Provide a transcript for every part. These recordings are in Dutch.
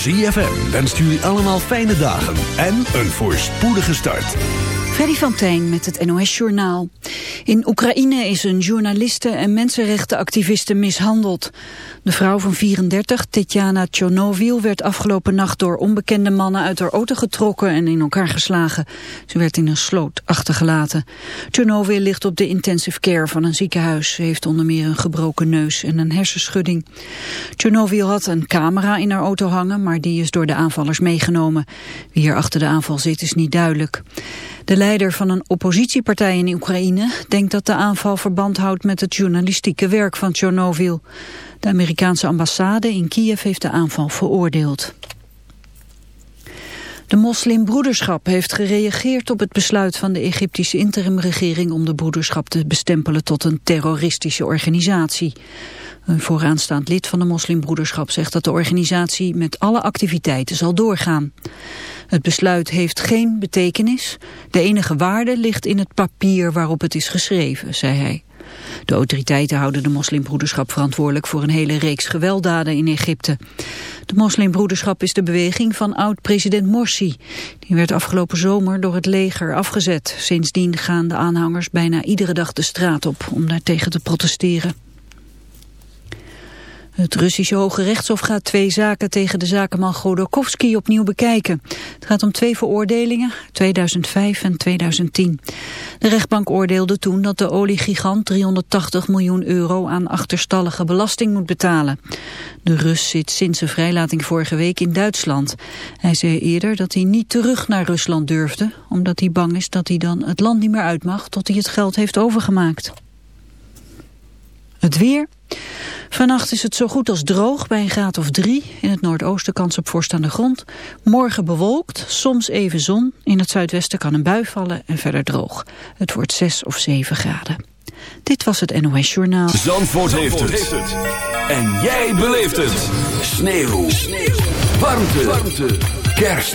ZFM wenst jullie allemaal fijne dagen en een voorspoedige start. Freddy van met het NOS Journaal. In Oekraïne is een journaliste en mensenrechtenactiviste mishandeld. De vrouw van 34, Tetjana Tjonovil, werd afgelopen nacht door onbekende mannen uit haar auto getrokken en in elkaar geslagen. Ze werd in een sloot achtergelaten. Tjonovil ligt op de intensive care van een ziekenhuis. Ze heeft onder meer een gebroken neus en een hersenschudding. Tjonovil had een camera in haar auto hangen, maar die is door de aanvallers meegenomen. Wie er achter de aanval zit is niet duidelijk. De leider van een oppositiepartij in Oekraïne denkt dat de aanval verband houdt met het journalistieke werk van Tjernobyl. De Amerikaanse ambassade in Kiev heeft de aanval veroordeeld. De moslimbroederschap heeft gereageerd op het besluit van de Egyptische interimregering om de broederschap te bestempelen tot een terroristische organisatie. Een vooraanstaand lid van de moslimbroederschap zegt dat de organisatie met alle activiteiten zal doorgaan. Het besluit heeft geen betekenis. De enige waarde ligt in het papier waarop het is geschreven, zei hij. De autoriteiten houden de moslimbroederschap verantwoordelijk voor een hele reeks gewelddaden in Egypte. De moslimbroederschap is de beweging van oud-president Morsi. Die werd afgelopen zomer door het leger afgezet. Sindsdien gaan de aanhangers bijna iedere dag de straat op om daartegen te protesteren. Het Russische Hoge Rechtshof gaat twee zaken tegen de zakenman Godorkovsky opnieuw bekijken. Het gaat om twee veroordelingen, 2005 en 2010. De rechtbank oordeelde toen dat de oliegigant 380 miljoen euro aan achterstallige belasting moet betalen. De Rus zit sinds zijn vrijlating vorige week in Duitsland. Hij zei eerder dat hij niet terug naar Rusland durfde, omdat hij bang is dat hij dan het land niet meer uit mag tot hij het geld heeft overgemaakt. Het weer... Vannacht is het zo goed als droog bij een graad of drie. In het noordoosten kans op vorst aan de grond. Morgen bewolkt, soms even zon. In het zuidwesten kan een bui vallen en verder droog. Het wordt zes of zeven graden. Dit was het NOS Journaal. Zandvoort, heeft, het. En jij beleeft het. Sneeuw. Sneeuw. Warmte. Warmte. Kerst.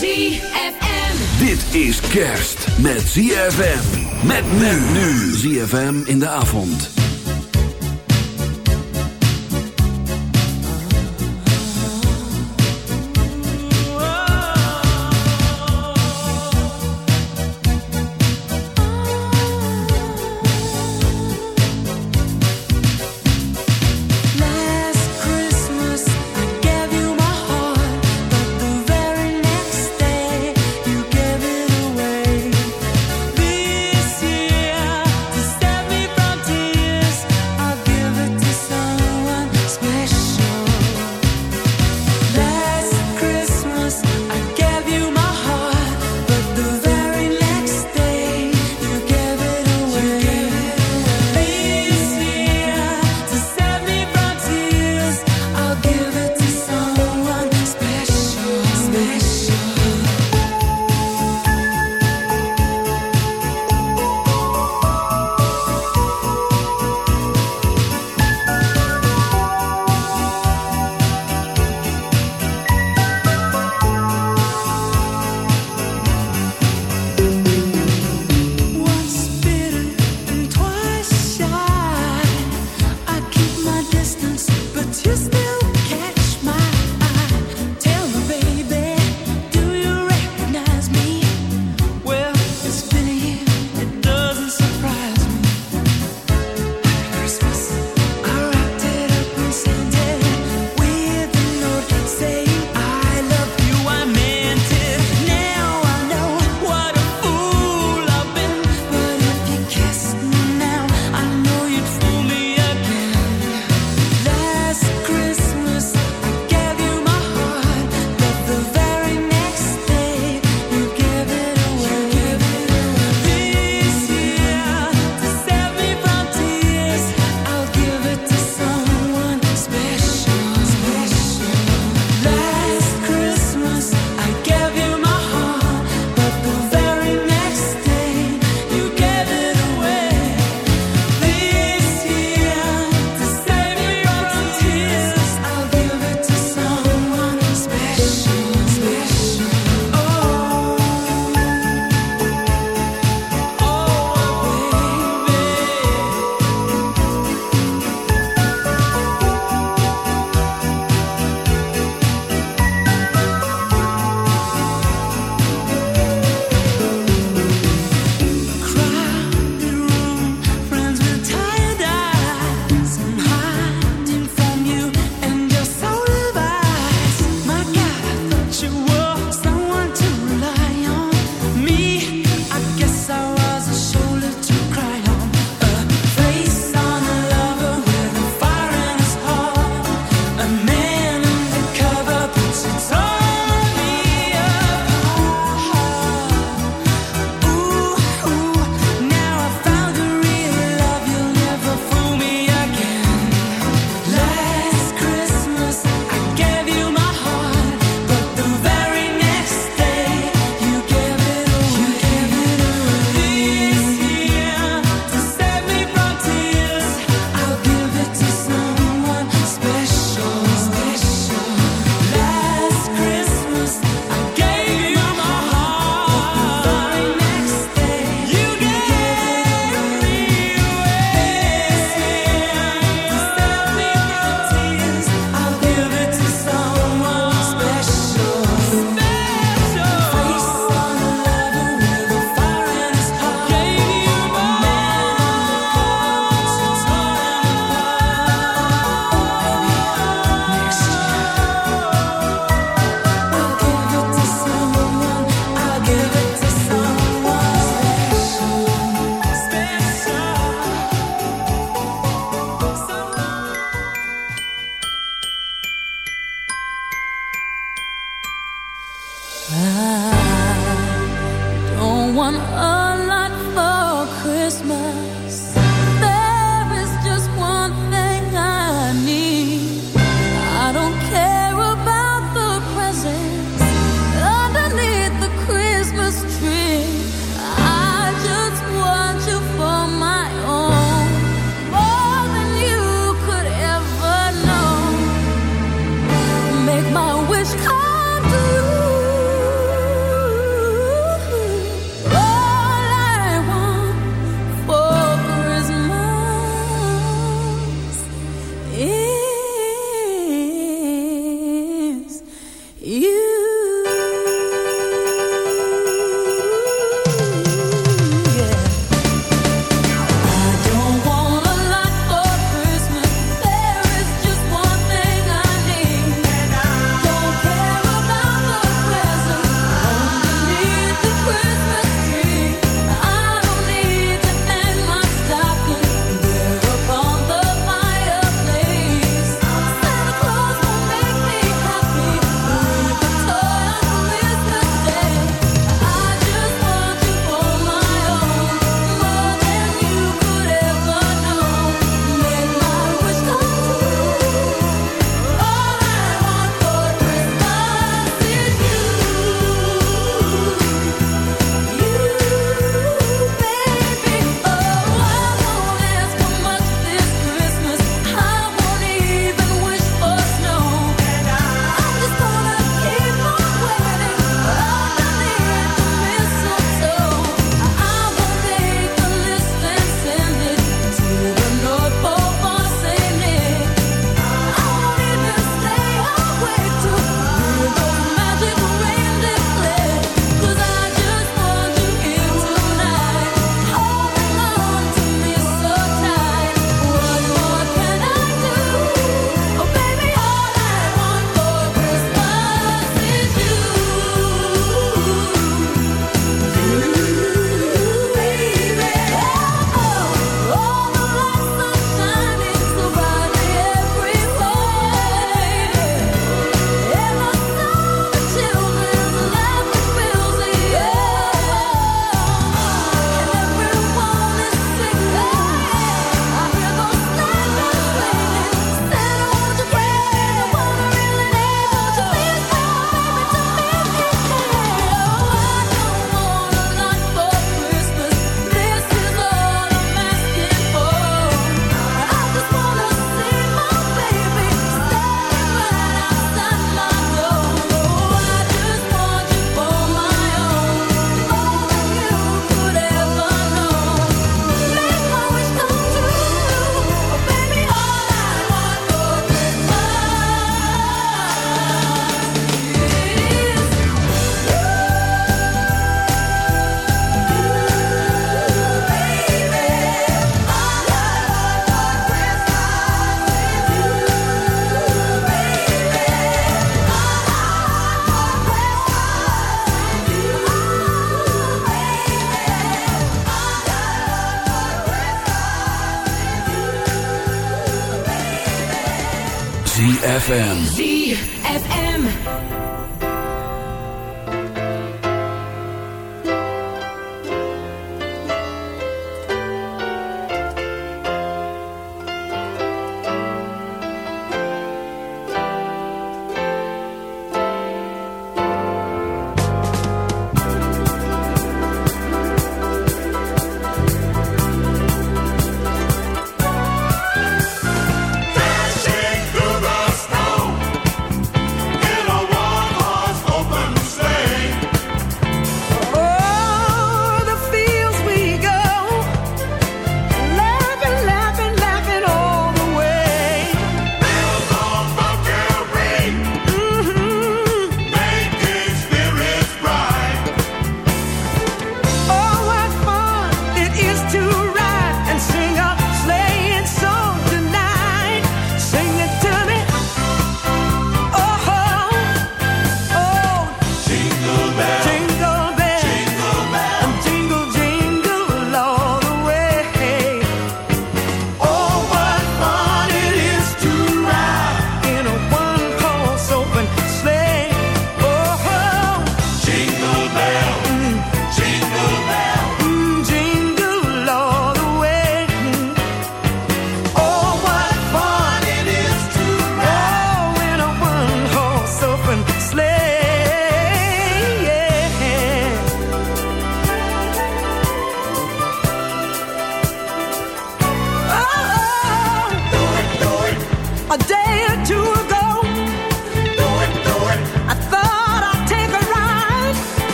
ZFM. Dit is kerst met ZFM. Met men nu. ZFM in de avond.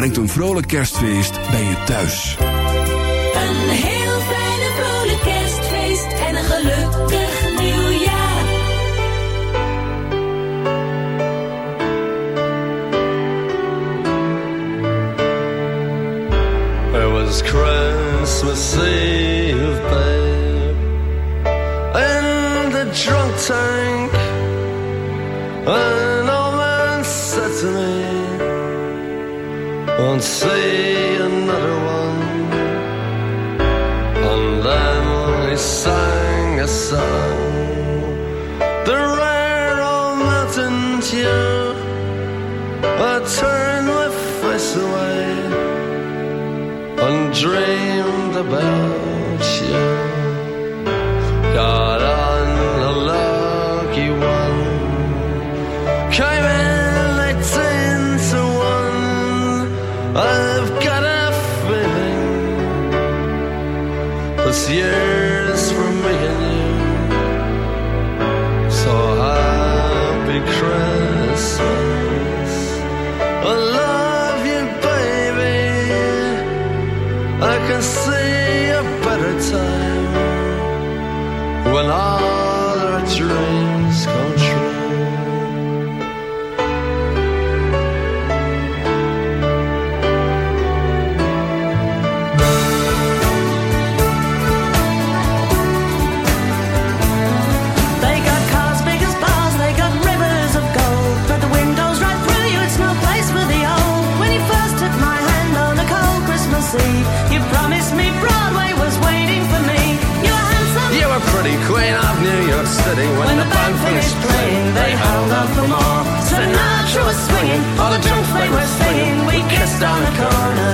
brengt een vrolijk kerstfeest bij je thuis. Een heel fijne vrolijk kerstfeest en een gelukkig nieuwjaar. It was Christmas Eve, babe, in the drunk tank. and say another one. And then we sang a song. Down the corner.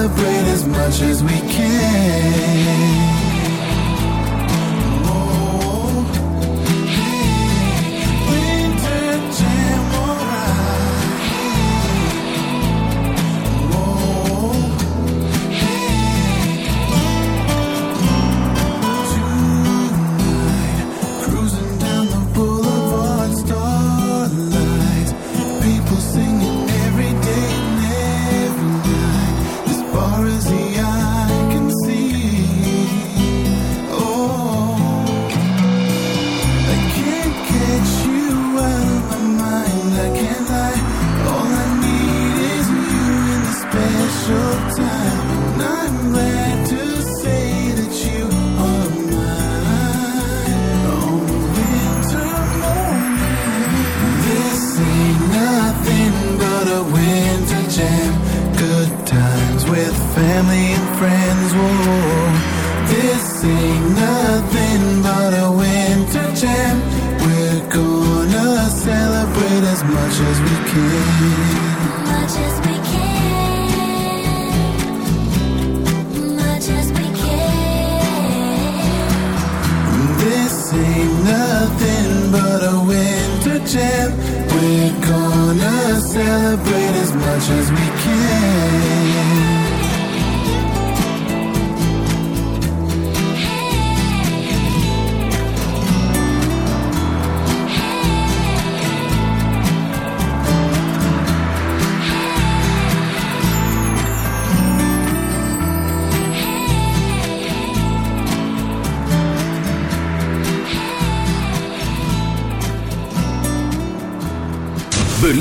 Celebrate as much as we can.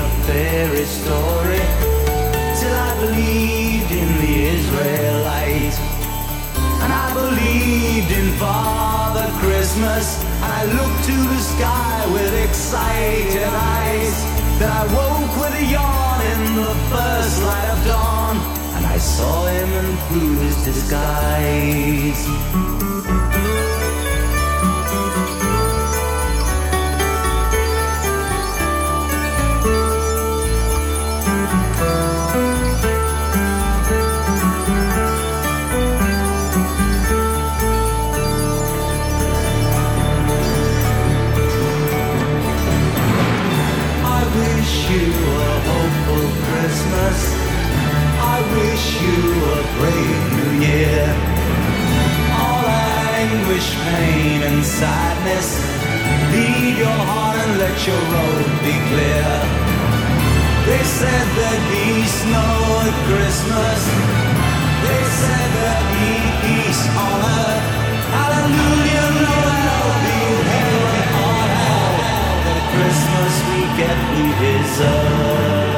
A fairy story till I believed in the Israelite. And I believed in Father Christmas. And I looked to the sky with excited eyes. Then I woke with a yawn in the first light of dawn. And I saw him and through his disguise. Sadness. Lead your heart and let your road be clear. They said there'd be snow at Christmas. They said there'd be peace on earth. Hallelujah, Noel, be heaven on earth. The Christmas we get, we deserve.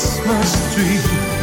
Christmas tree.